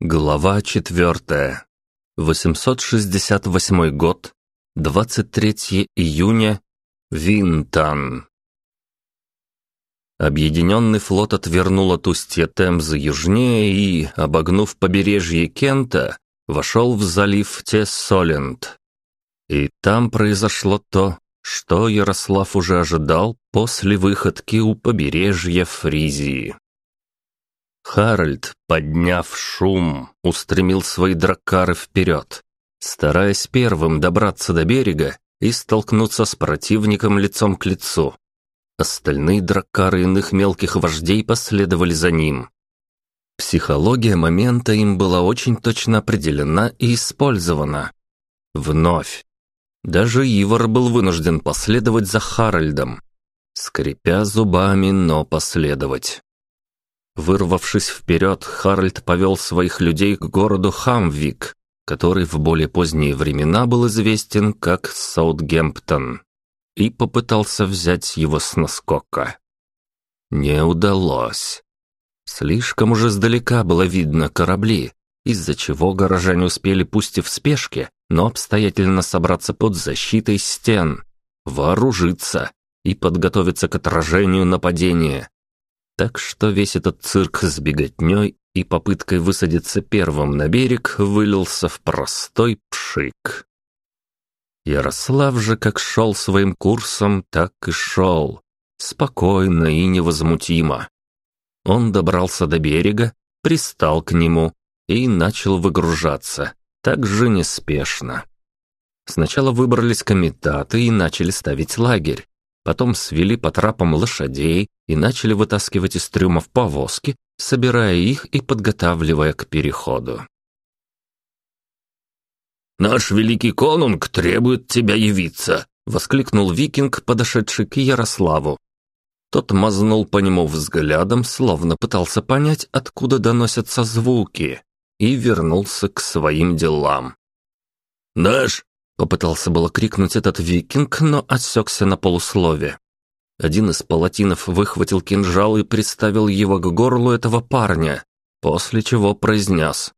Глава четвертая. 868 год. 23 июня. Винтан. Объединенный флот отвернул от устья Темзы южнее и, обогнув побережье Кента, вошел в залив Тессоленд. И там произошло то, что Ярослав уже ожидал после выходки у побережья Фризии. Харальд, подняв шум, устремил свои дракары вперед, стараясь первым добраться до берега и столкнуться с противником лицом к лицу. Остальные дракары иных мелких вождей последовали за ним. Психология момента им была очень точно определена и использована. Вновь. Даже Ивар был вынужден последовать за Харальдом, скрипя зубами, но последовать. Вырвавшись вперед, Харальд повел своих людей к городу Хамвик, который в более поздние времена был известен как Саутгемптон, и попытался взять его с наскока. Не удалось. Слишком уже сдалека было видно корабли, из-за чего горожане успели пусть и в спешке, но обстоятельно собраться под защитой стен, вооружиться и подготовиться к отражению нападения. Так что весь этот цирк с беготней и попыткой высадиться первым на берег вылился в простой пшик. Ярослав же как шел своим курсом, так и шел, спокойно и невозмутимо. Он добрался до берега, пристал к нему и начал выгружаться, так же неспешно. Сначала выбрались комитаты и начали ставить лагерь, потом свели по трапам лошадей и начали вытаскивать из трюмов повозки, собирая их и подготавливая к переходу. «Наш великий конунг требует тебя явиться!» — воскликнул викинг, подошедший к Ярославу. Тот мазнул по нему взглядом, словно пытался понять, откуда доносятся звуки, и вернулся к своим делам. «Наш Попытался было крикнуть этот викинг, но осекся на полуслове. Один из палатинов выхватил кинжал и приставил его к горлу этого парня, после чего произнес.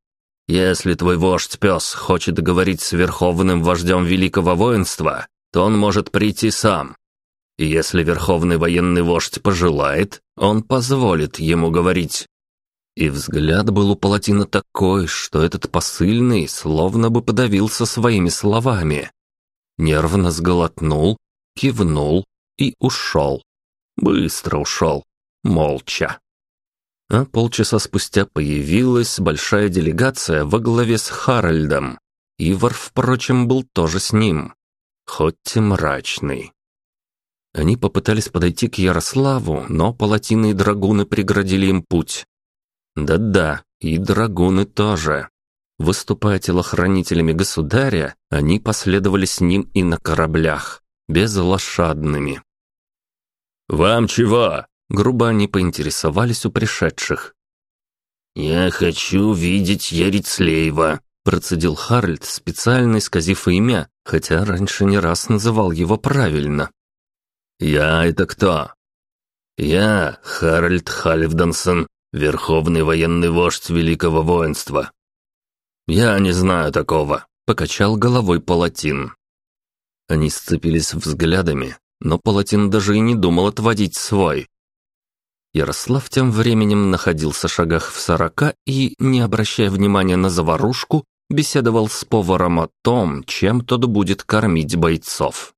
«Если твой вождь-пес хочет говорить с верховным вождем великого воинства, то он может прийти сам. И если верховный военный вождь пожелает, он позволит ему говорить. И взгляд был у палатина такой, что этот посыльный словно бы подавился своими словами. Нервно сглотнул, кивнул и ушел. Быстро ушел, молча. А полчаса спустя появилась большая делегация во главе с Харальдом. Ивар, впрочем, был тоже с ним, хоть и мрачный. Они попытались подойти к Ярославу, но палатины и драгуны преградили им путь. Да-да, и драгуны тоже. Выступая телохранителями государя, они последовали с ним и на кораблях, безлошадными. «Вам чего?» — грубо они поинтересовались у пришедших. «Я хочу видеть Ярицлеева», — процедил Харальд, специально исказив имя, хотя раньше не раз называл его правильно. «Я это кто?» «Я Харальд Хальфдансон, Верховный военный вождь великого воинства. Я не знаю такого, покачал головой Палатин. Они сцепились взглядами, но Палатин даже и не думал отводить свой. Ярослав тем временем находился в шагах в сорока и, не обращая внимания на заварушку, беседовал с поваром о том, чем тот будет кормить бойцов.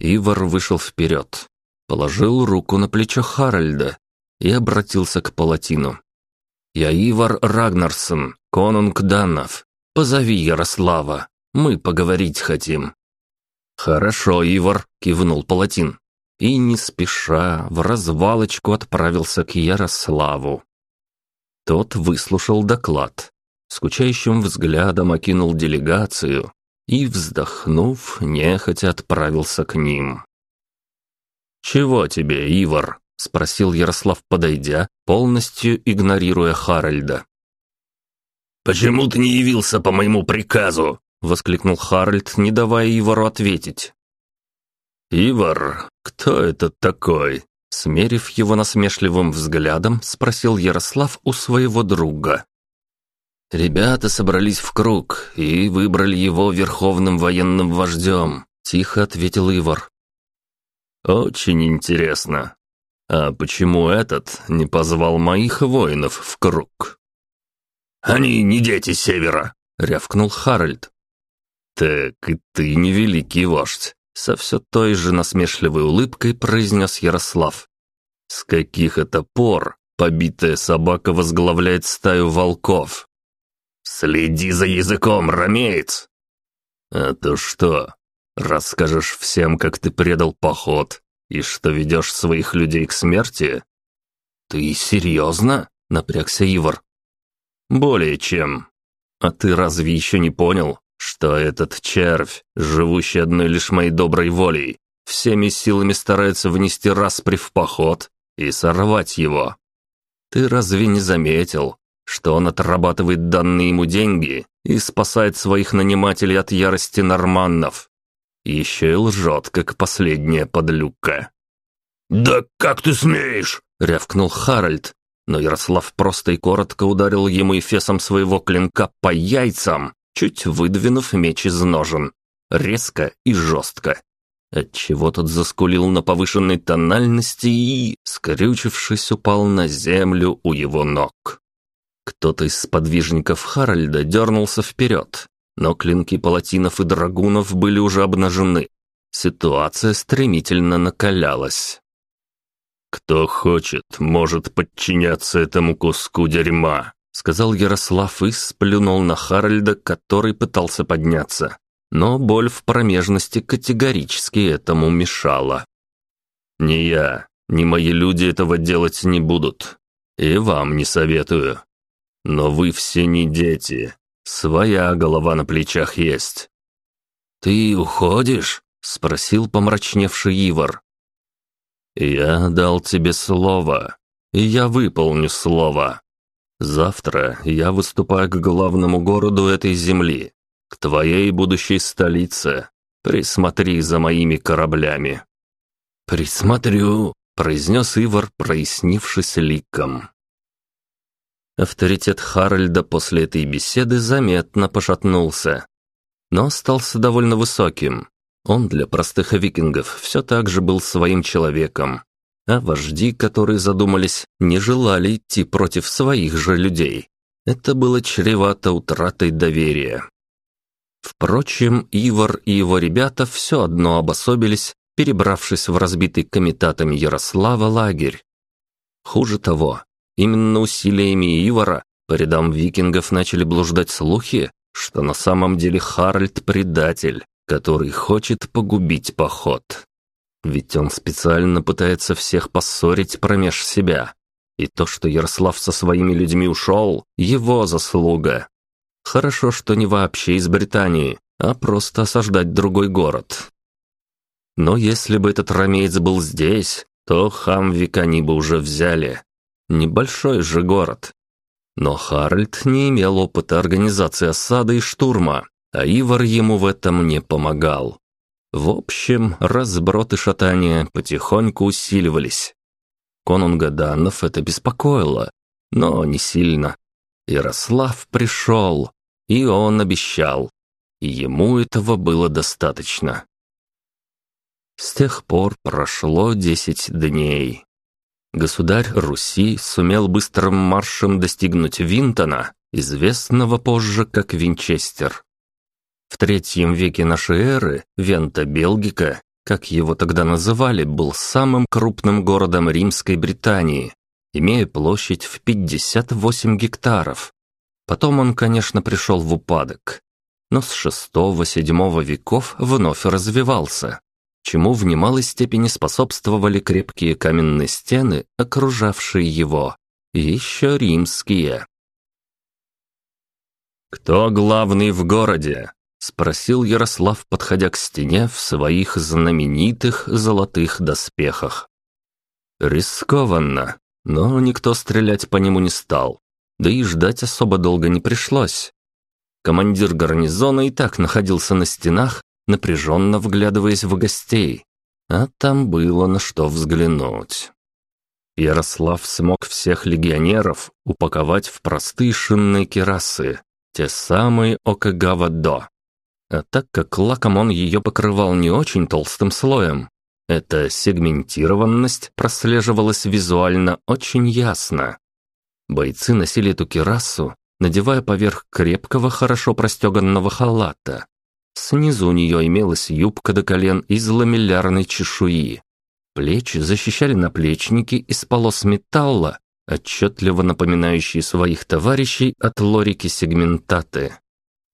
Ивар вышел вперед, положил руку на плечо Харальда и обратился к палатину. «Я Ивар Рагнарсон, конунг Данов. Позови Ярослава, мы поговорить хотим». «Хорошо, Ивар», — кивнул палатин. И не спеша в развалочку отправился к Ярославу. Тот выслушал доклад, скучающим взглядом окинул делегацию и, вздохнув, нехотя отправился к ним. «Чего тебе, Ивар?» — спросил Ярослав, подойдя, полностью игнорируя Харальда. «Почему ты не явился по моему приказу?» — воскликнул Харальд, не давая Ивару ответить. «Ивар, кто это такой?» Смерив его насмешливым взглядом, спросил Ярослав у своего друга. Ребята собрались в круг и выбрали его верховным военным вождем, тихо ответил Ивар. Очень интересно. А почему этот не позвал моих воинов в круг? Они не дети севера, рявкнул Харальд. Так и ты не великий вождь, со все той же насмешливой улыбкой произнес Ярослав. С каких это пор побитая собака возглавляет стаю волков? Следи за языком, ромеец! А то что, расскажешь всем, как ты предал поход и что ведешь своих людей к смерти? Ты серьезно? Напрягся Ивар. Более чем. А ты разве еще не понял, что этот червь, живущий одной лишь моей доброй волей, всеми силами старается внести распри в поход и сорвать его? Ты разве не заметил, что он отрабатывает данные ему деньги и спасает своих нанимателей от ярости норманнов? Еще и лжет, как последняя подлюка. «Да как ты смеешь?» — рявкнул Харальд, но Ярослав просто и коротко ударил ему эфесом своего клинка по яйцам, чуть выдвинув меч из ножен. Резко и жестко. Отчего тот заскулил на повышенной тональности и, скрючившись, упал на землю у его ног. Кто-то из сподвижников Харальда дернулся вперед, но клинки палатинов и драгунов были уже обнажены. Ситуация стремительно накалялась. «Кто хочет, может подчиняться этому куску дерьма», сказал Ярослав и сплюнул на Харальда, который пытался подняться. Но боль в промежности категорически этому мешала. «Не я, ни мои люди этого делать не будут. И вам не советую. Но вы все не дети. Своя голова на плечах есть». «Ты уходишь?» — спросил помрачневший Ивар. «Я дал тебе слово, и я выполню слово. Завтра я выступаю к главному городу этой земли, к твоей будущей столице. Присмотри за моими кораблями». «Присмотрю», — произнес Ивар, прояснившись ликом. Авторитет Харальда после этой беседы заметно пошатнулся, но остался довольно высоким. Он для простых викингов все так же был своим человеком, а вожди, которые задумались, не желали идти против своих же людей. Это было чревато утратой доверия. Впрочем, Ивар и его ребята все одно обособились, перебравшись в разбитый комитатами Ярослава лагерь. Хуже того, именно усилиями Ивара по рядам викингов начали блуждать слухи, что на самом деле Харальд предатель, который хочет погубить поход. Ведь он специально пытается всех поссорить промеж себя. И то, что Ярослав со своими людьми ушел, его заслуга. Хорошо, что не вообще из Британии, а просто осаждать другой город. Но если бы этот ромеец был здесь, то Хамвик они бы уже взяли. Небольшой же город. Но Харальд не имел опыта организации осады и штурма, а Ивар ему в этом не помогал. В общем, разброд и шатания потихоньку усиливались. Конунга Данов это беспокоило, но не сильно. Ярослав пришел, и он обещал, и ему этого было достаточно. С тех пор прошло десять дней. Государь Руси сумел быстрым маршем достигнуть Винтона, известного позже как Винчестер. В третьем веке нашей эры Вента Белгика, как его тогда называли, был самым крупным городом Римской Британии, имея площадь в 58 гектаров. Потом он, конечно, пришел в упадок, но с VI-VII веков вновь развивался, чему в немалой степени способствовали крепкие каменные стены, окружавшие его, и еще римские. «Кто главный в городе?» Спросил Ярослав, подходя к стене в своих знаменитых золотых доспехах. Рискованно, но никто стрелять по нему не стал. Да и ждать особо долго не пришлось. Командир гарнизона и так находился на стенах, напряженно вглядываясь в гостей. А там было на что взглянуть. Ярослав смог всех легионеров упаковать в простые шинные керасы, те самые Окагава-до. А так как лаком он ее покрывал не очень толстым слоем, эта сегментированность прослеживалась визуально очень ясно. Бойцы носили эту керасу, надевая поверх крепкого, хорошо простеганного халата. Снизу у нее имелась юбка до колен из ламеллярной чешуи. Плечи защищали наплечники из полос металла, отчетливо напоминающие своих товарищей от лорики сегментаты.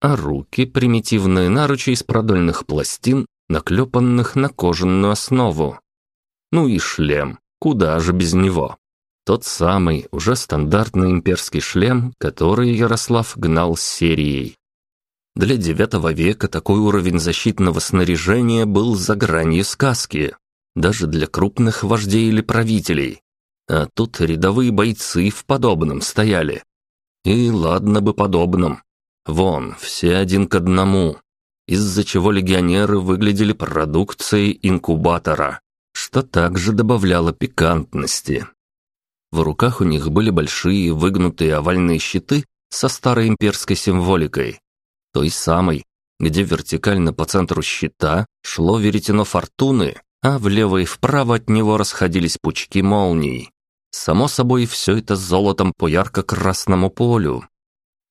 А руки – примитивные наручи из продольных пластин, наклепанных на кожаную основу. Ну и шлем, куда же без него. Тот самый, уже стандартный имперский шлем, который Ярослав гнал серией. Для девятого века такой уровень защитного снаряжения был за гранью сказки, даже для крупных вождей или правителей. А тут рядовые бойцы в подобном стояли. И ладно бы подобном. Вон, все один к одному. Из-за чего легионеры выглядели продукцией инкубатора, что также добавляло пикантности. В руках у них были большие выгнутые овальные щиты со старой имперской символикой. Той самой, где вертикально по центру щита шло веретено фортуны, а влево и вправо от него расходились пучки молний. Само собой, все это золотом по ярко-красному полю.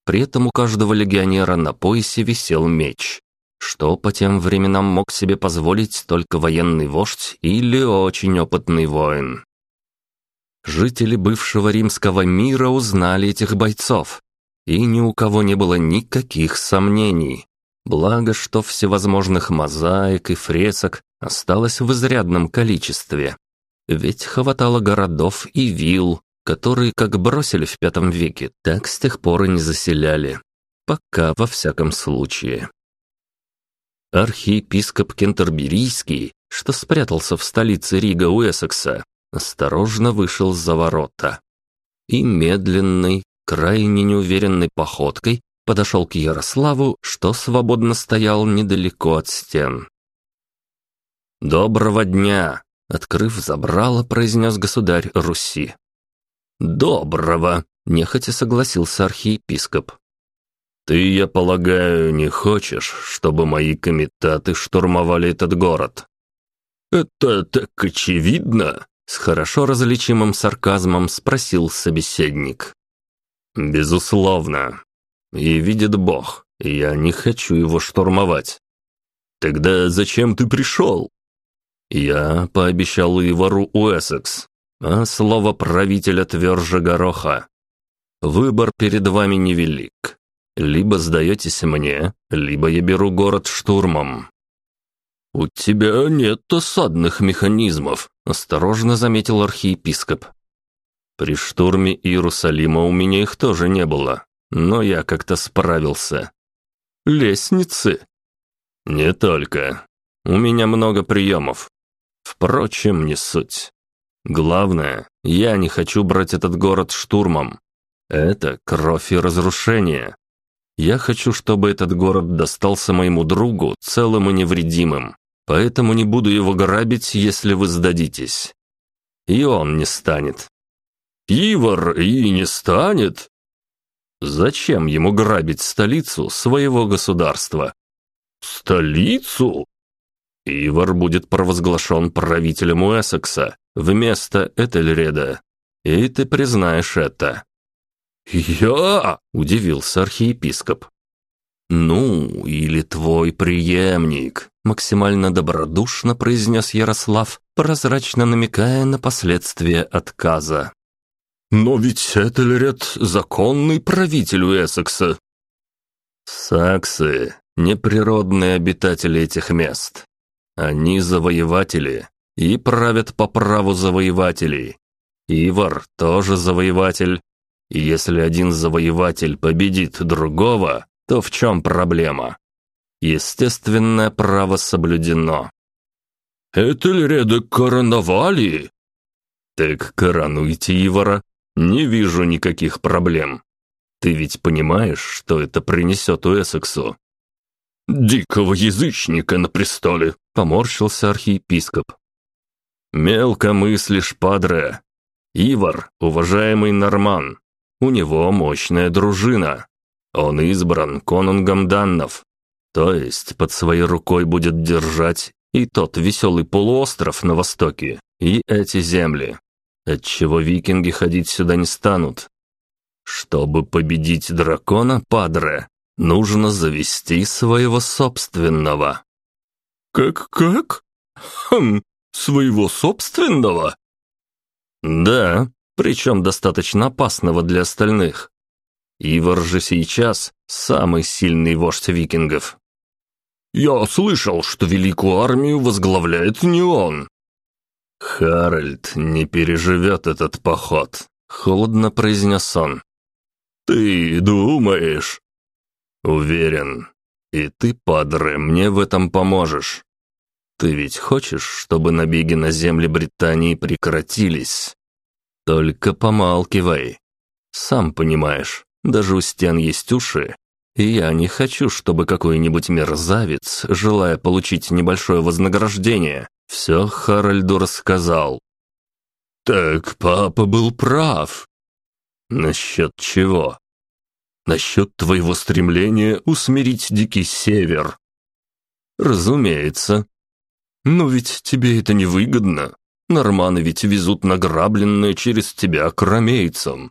При этом у каждого легионера на поясе висел меч, что по тем временам мог себе позволить только военный вождь или очень опытный воин. Жители бывшего римского мира узнали этих бойцов, и ни у кого не было никаких сомнений. Благо, что всевозможных мозаик и фресок осталось в изрядном количестве. Ведь хватало городов и вилл, которые как бросили в пятом веке, так с тех пор и не заселяли. Пока во всяком случае. Архиепископ Кентерберийский, что спрятался в столице Рига Уэссекса, осторожно вышел за ворота. И медленной, крайне неуверенной походкой подошел к Ярославу, что свободно стоял недалеко от стен. «Доброго дня!» — открыв забрало, произнес государь Руси. «Доброго!» — нехотя согласился архиепископ. «Ты, я полагаю, не хочешь, чтобы мои комитаты штурмовали этот город?» «Это так очевидно!» С хорошо различимым сарказмом спросил собеседник. «Безусловно. И видит Бог, я не хочу его штурмовать. Тогда зачем ты пришел?» Я пообещал Ивару Уэссекс, а слово правителя тверже гороха. Выбор перед вами невелик. Либо сдаетесь мне, либо я беру город штурмом. «У тебя нет осадных механизмов», — осторожно заметил архиепископ. «При штурме Иерусалима у меня их тоже не было, но я как-то справился». «Лестницы?» «Не только. У меня много приемов. Впрочем, не суть. Главное, я не хочу брать этот город штурмом. Это кровь и разрушение. Я хочу, чтобы этот город достался моему другу целым и невредимым поэтому не буду его грабить, если вы сдадитесь. И он не станет. Ивар и не станет? Зачем ему грабить столицу своего государства? Столицу? Ивар будет провозглашен правителем Уэссекса вместо Этельреда. И ты признаешь это. «Я?» – удивился архиепископ. «Ну, или твой преемник», — максимально добродушно произнес Ярослав, прозрачно намекая на последствия отказа. «Но ведь Этельред — законный правитель Уэссекса». «Саксы — неприродные обитатели этих мест. Они завоеватели и правят по праву завоевателей. Ивар тоже завоеватель. И если один завоеватель победит другого, то в чем проблема? Естественное право соблюдено. «Это ли ряды короновали?» «Так коронуйте Ивара. Не вижу никаких проблем. Ты ведь понимаешь, что это принесет Уэссексу?» «Дикого язычника на престоле», — поморщился архиепископ. «Мелко мыслишь, падре. Ивар – уважаемый норман. У него мощная дружина. Он избран конунгом Даннов. То есть под своей рукой будет держать и тот веселый полуостров на востоке, и эти земли. Отчего викинги ходить сюда не станут. Чтобы победить дракона, падре, нужно завести своего собственного. «Как-как? Хм, своего собственного?» «Да, причем достаточно опасного для остальных. Ивар же сейчас самый сильный вождь викингов». «Я слышал, что великую армию возглавляет не он». «Харальд не переживет этот поход», — холодно произнес он. «Ты думаешь?» «Уверен. И ты, падре, мне в этом поможешь. Ты ведь хочешь, чтобы набеги на земли Британии прекратились? Только помалкивай. Сам понимаешь, даже у стен есть уши, и я не хочу, чтобы какой-нибудь мерзавец, желая получить небольшое вознаграждение, все Харальду рассказал. Так папа был прав. Насчет чего? Насчет твоего стремления усмирить Дикий Север. Разумеется, но ведь тебе это не выгодно. Норманы ведь везут награбленное через тебя к ромейцам.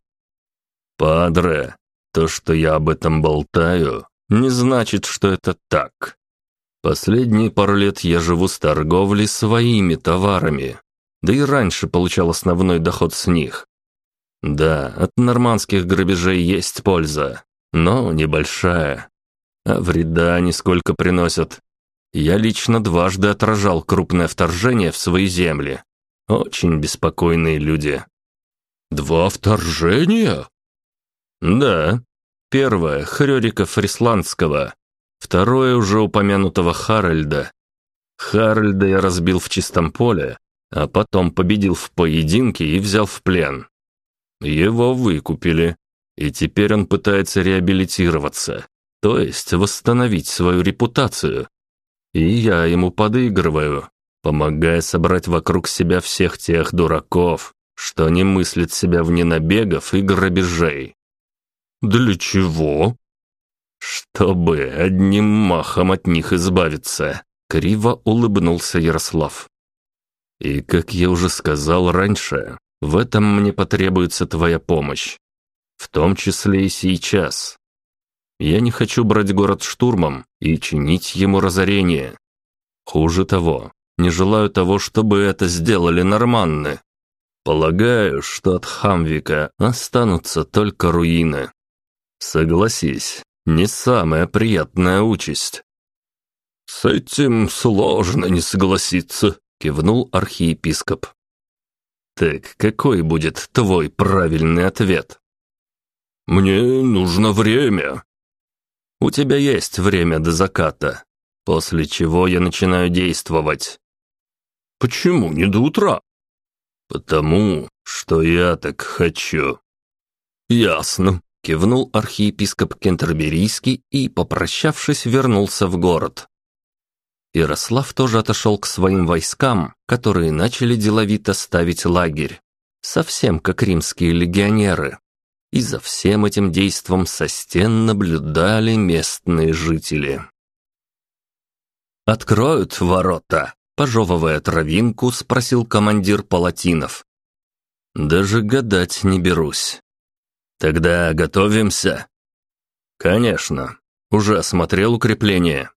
Падре, то, что я об этом болтаю, не значит, что это так. Последние пару лет я живу с торговлей своими товарами, да и раньше получал основной доход с них. Да, от нормандских грабежей есть польза, но небольшая. А вреда нисколько приносят. Я лично дважды отражал крупное вторжение в свои земли. Очень беспокойные люди. Два вторжения? Да. Первое — Хрёрика Фрисландского. Второе уже упомянутого Харальда. Харальда я разбил в чистом поле, а потом победил в поединке и взял в плен. Его выкупили, и теперь он пытается реабилитироваться, то есть восстановить свою репутацию, и я ему подыгрываю, помогая собрать вокруг себя всех тех дураков, что не мыслят себя вне набегов и грабежей. Для чего? Чтобы одним махом от них избавиться, криво улыбнулся Ярослав. И, как я уже сказал раньше, в этом мне потребуется твоя помощь. В том числе и сейчас. Я не хочу брать город штурмом и чинить ему разорение. Хуже того, не желаю того, чтобы это сделали норманны. Полагаю, что от Хамвика останутся только руины. Согласись, не самая приятная участь. «С этим сложно не согласиться», — кивнул архиепископ. «Так какой будет твой правильный ответ?» «Мне нужно время», у тебя есть время до заката, после чего я начинаю действовать. Почему не до утра? Потому, что я так хочу. Ясно, кивнул архиепископ Кентерберийский и, попрощавшись, вернулся в город. Ярослав тоже отошел к своим войскам, которые начали деловито ставить лагерь, совсем как римские легионеры и за всем этим действом со стен наблюдали местные жители. «Откроют ворота?» – пожевывая травинку, спросил командир палатинов. «Даже гадать не берусь». «Тогда готовимся?» «Конечно. Уже осмотрел укрепление.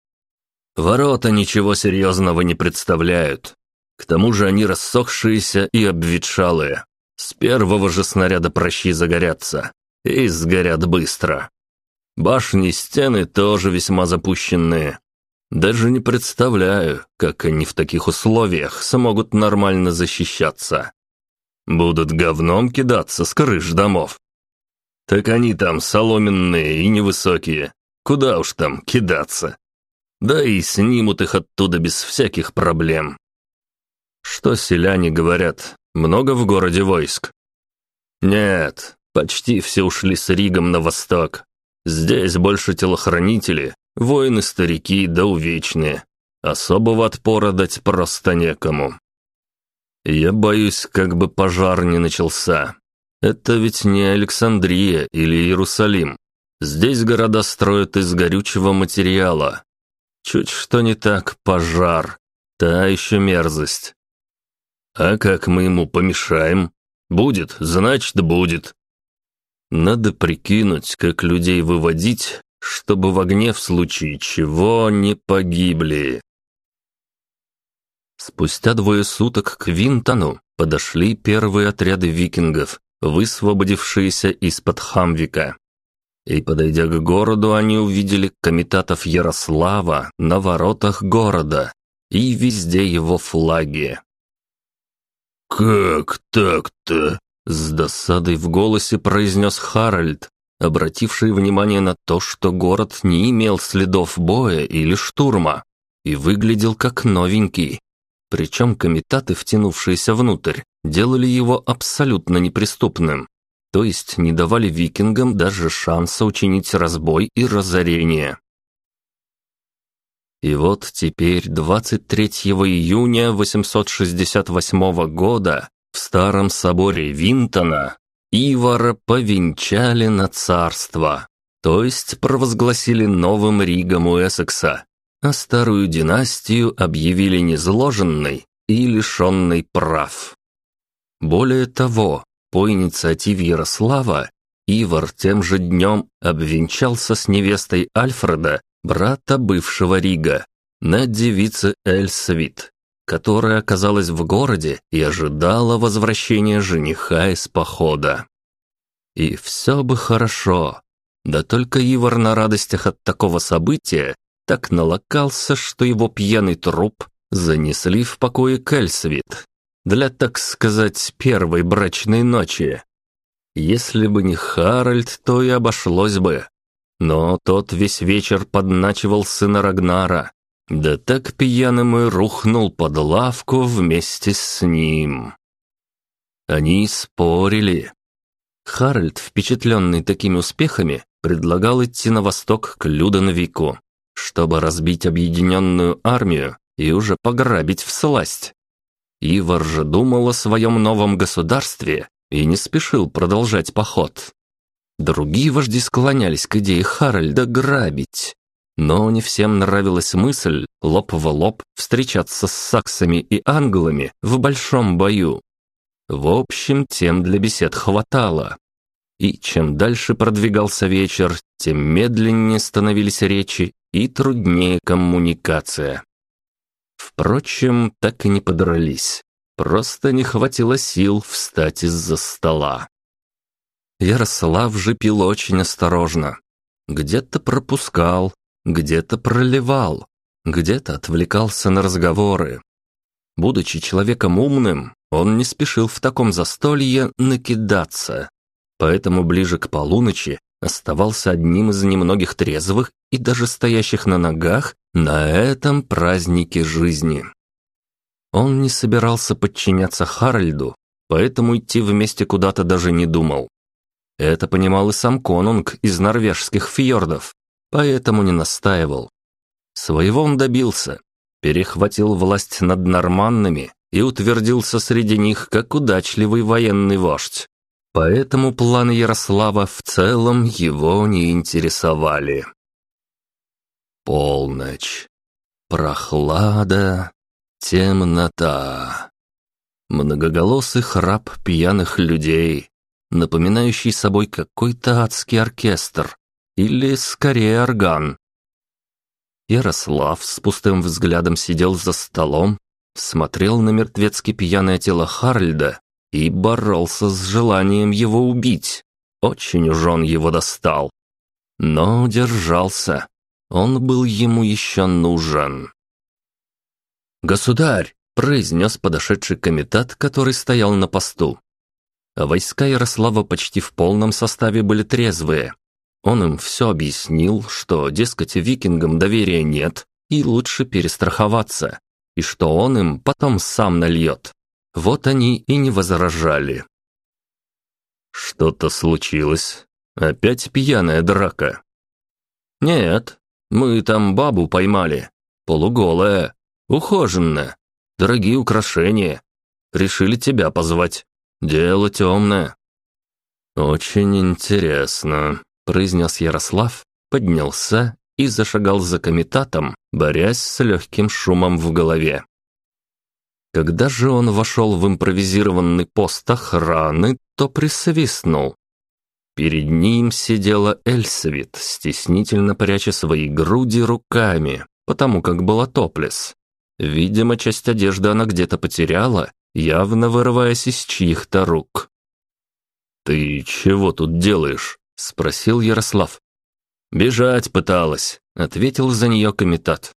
Ворота ничего серьезного не представляют. К тому же они рассохшиеся и обветшалые. С первого же снаряда прощи загорятся. И сгорят быстро. Башни и стены тоже весьма запущенные. Даже не представляю, как они в таких условиях смогут нормально защищаться. Будут говном кидаться с крыш домов. Так они там соломенные и невысокие. Куда уж там кидаться. Да и снимут их оттуда без всяких проблем. Что селяне говорят, много в городе войск? Нет, почти все ушли с Ригом на восток. Здесь больше телохранители, воины-старики да увечные. Особого отпора дать просто некому. Я боюсь, как бы пожар не начался. Это ведь не Александрия или Иерусалим. Здесь города строят из горючего материала. Чуть что не так, пожар. Та еще мерзость. А как мы ему помешаем? Будет, значит, будет. Надо прикинуть, как людей выводить, чтобы в огне в случае чего не погибли. Спустя двое суток к Винтону подошли первые отряды викингов, высвободившиеся из-под Хамвика. И, подойдя к городу, они увидели комитатов Ярослава на воротах города и везде его флаги. «Как так-то?» — с досадой в голосе произнес Харальд, обративший внимание на то, что город не имел следов боя или штурма и выглядел как новенький. Причем комитаты, втянувшиеся внутрь, делали его абсолютно неприступным, то есть не давали викингам даже шанса учинить разбой и разорение. И вот теперь, 23 июня 868 года, в старом соборе Винтона, Ивара повенчали на царство, то есть провозгласили новым Ригом Эссекса, а старую династию объявили незложенной и лишенной прав. Более того, по инициативе Ярослава, Ивар тем же днем обвенчался с невестой Альфреда, брата бывшего Рига, на девице Эльсвит, которая оказалась в городе и ожидала возвращения жениха из похода. И все бы хорошо, да только Ивар на радостях от такого события так налокался, что его пьяный труп занесли в покое Кельсвит для, так сказать, первой брачной ночи. Если бы не Харальд, то и обошлось бы. Но тот весь вечер подначивал сына Рагнара, да так пьяным и рухнул под лавку вместе с ним. Они спорили. Харальд, впечатленный такими успехами, предлагал идти на восток к Люденвику, чтобы разбить объединенную армию и уже пограбить в сласть. Ивар же думал о своем новом государстве и не спешил продолжать поход. Другие вожди склонялись к идее Харальда грабить. Но не всем нравилась мысль лоб в лоб встречаться с саксами и англами в большом бою. В общем, тем для бесед хватало. И чем дальше продвигался вечер, тем медленнее становились речи и труднее коммуникация. Впрочем, так и не подрались. Просто не хватило сил встать из-за стола. Ярослав же пил очень осторожно. Где-то пропускал, где-то проливал, где-то отвлекался на разговоры. Будучи человеком умным, он не спешил в таком застолье накидаться. Поэтому ближе к полуночи оставался одним из немногих трезвых и даже стоящих на ногах на этом празднике жизни. Он не собирался подчиняться Харальду, поэтому идти вместе куда-то даже не думал. Это понимал и сам конунг из норвежских фьордов, поэтому не настаивал. Своего он добился, перехватил власть над норманнами и утвердился среди них как удачливый военный вождь. Поэтому планы Ярослава в целом его не интересовали. Полночь. Прохлада. Темнота. Многоголосый храп пьяных людей, напоминающий собой какой-то адский оркестр или, скорее, орган. Ярослав с пустым взглядом сидел за столом, смотрел на мертвецки пьяное тело Харльда и боролся с желанием его убить. Очень уж он его достал. Но удержался. Он был ему еще нужен. «Государь!» – произнес подошедший комитат, который стоял на посту. Войска Ярослава почти в полном составе были трезвые. Он им все объяснил, что, дескать, викингам доверия нет, и лучше перестраховаться, и что он им потом сам нальет. Вот они и не возражали. «Что-то случилось? Опять пьяная драка?» «Нет, мы там бабу поймали, полуголая, ухоженная, дорогие украшения. Решили тебя позвать. Дело темное». «Очень интересно», — произнес Ярослав, поднялся и зашагал за комитатом, борясь с легким шумом в голове. Когда же он вошел в импровизированный пост охраны, то присвистнул. Перед ним сидела Эльсвит, стеснительно пряча свои груди руками, потому как была топлес. Видимо, часть одежды она где-то потеряла, явно вырываясь из чьих-то рук. «Ты чего тут делаешь?» — спросил Ярослав. «Бежать пыталась», — ответил за нее комитат.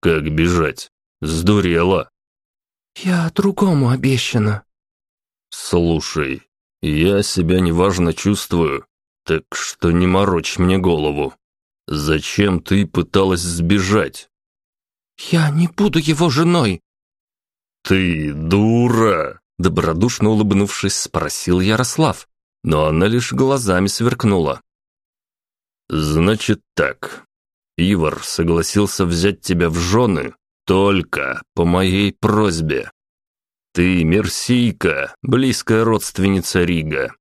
«Как бежать? Сдурела». «Я другому обещана». «Слушай, я себя неважно чувствую, так что не морочь мне голову. Зачем ты пыталась сбежать?» «Я не буду его женой». «Ты дура!» — добродушно улыбнувшись, спросил Ярослав, но она лишь глазами сверкнула. «Значит так. Ивар согласился взять тебя в жены только по моей просьбе. Ты Мерсийка, близкая родственница Рига.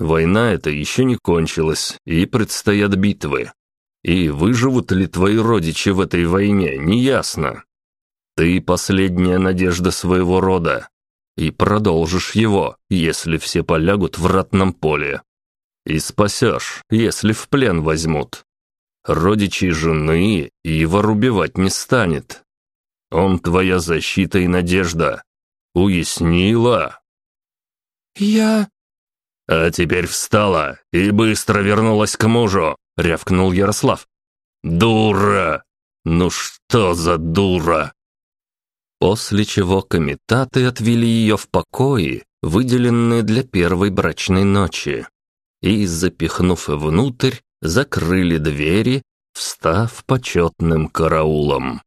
Война эта еще не кончилась, и предстоят битвы. И выживут ли твои родичи в этой войне, неясно. Ты последняя надежда своего рода, и продолжишь его, если все полягут в ратном поле. И спасешь, если в плен возьмут. Родичей жены Ивар убивать не станет. Он твоя защита и надежда. Уяснила?» «Я...» «А теперь встала и быстро вернулась к мужу», — рявкнул Ярослав. «Дура! Ну что за дура!» После чего комитаты отвели ее в покои, выделенные для первой брачной ночи и, запихнув внутрь, закрыли двери, встав почетным караулом.